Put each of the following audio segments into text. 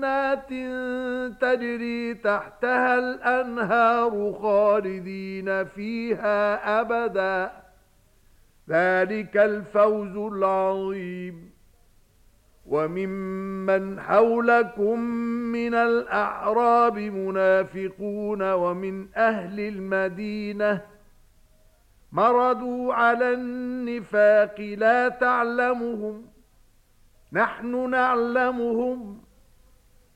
جنات تجري تحتها الأنهار خالدين فيها أبدا. ذلك الفوز العظيم. وممن حولكم من الأعراب منافقون ومن أهل المدينة مردوا على النفاق لا تعلمهم. نحن نعلمهم.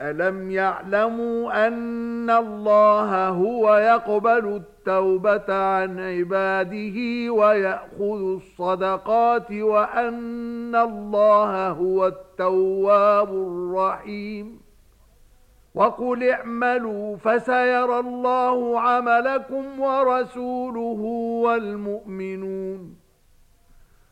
ألم يعلموا أن الله هو يقبل التوبة عن عباده ويأخذ الصدقات وأن الله هو التواب الرحيم وقل اعملوا فسيرى الله عملكم ورسوله والمؤمنون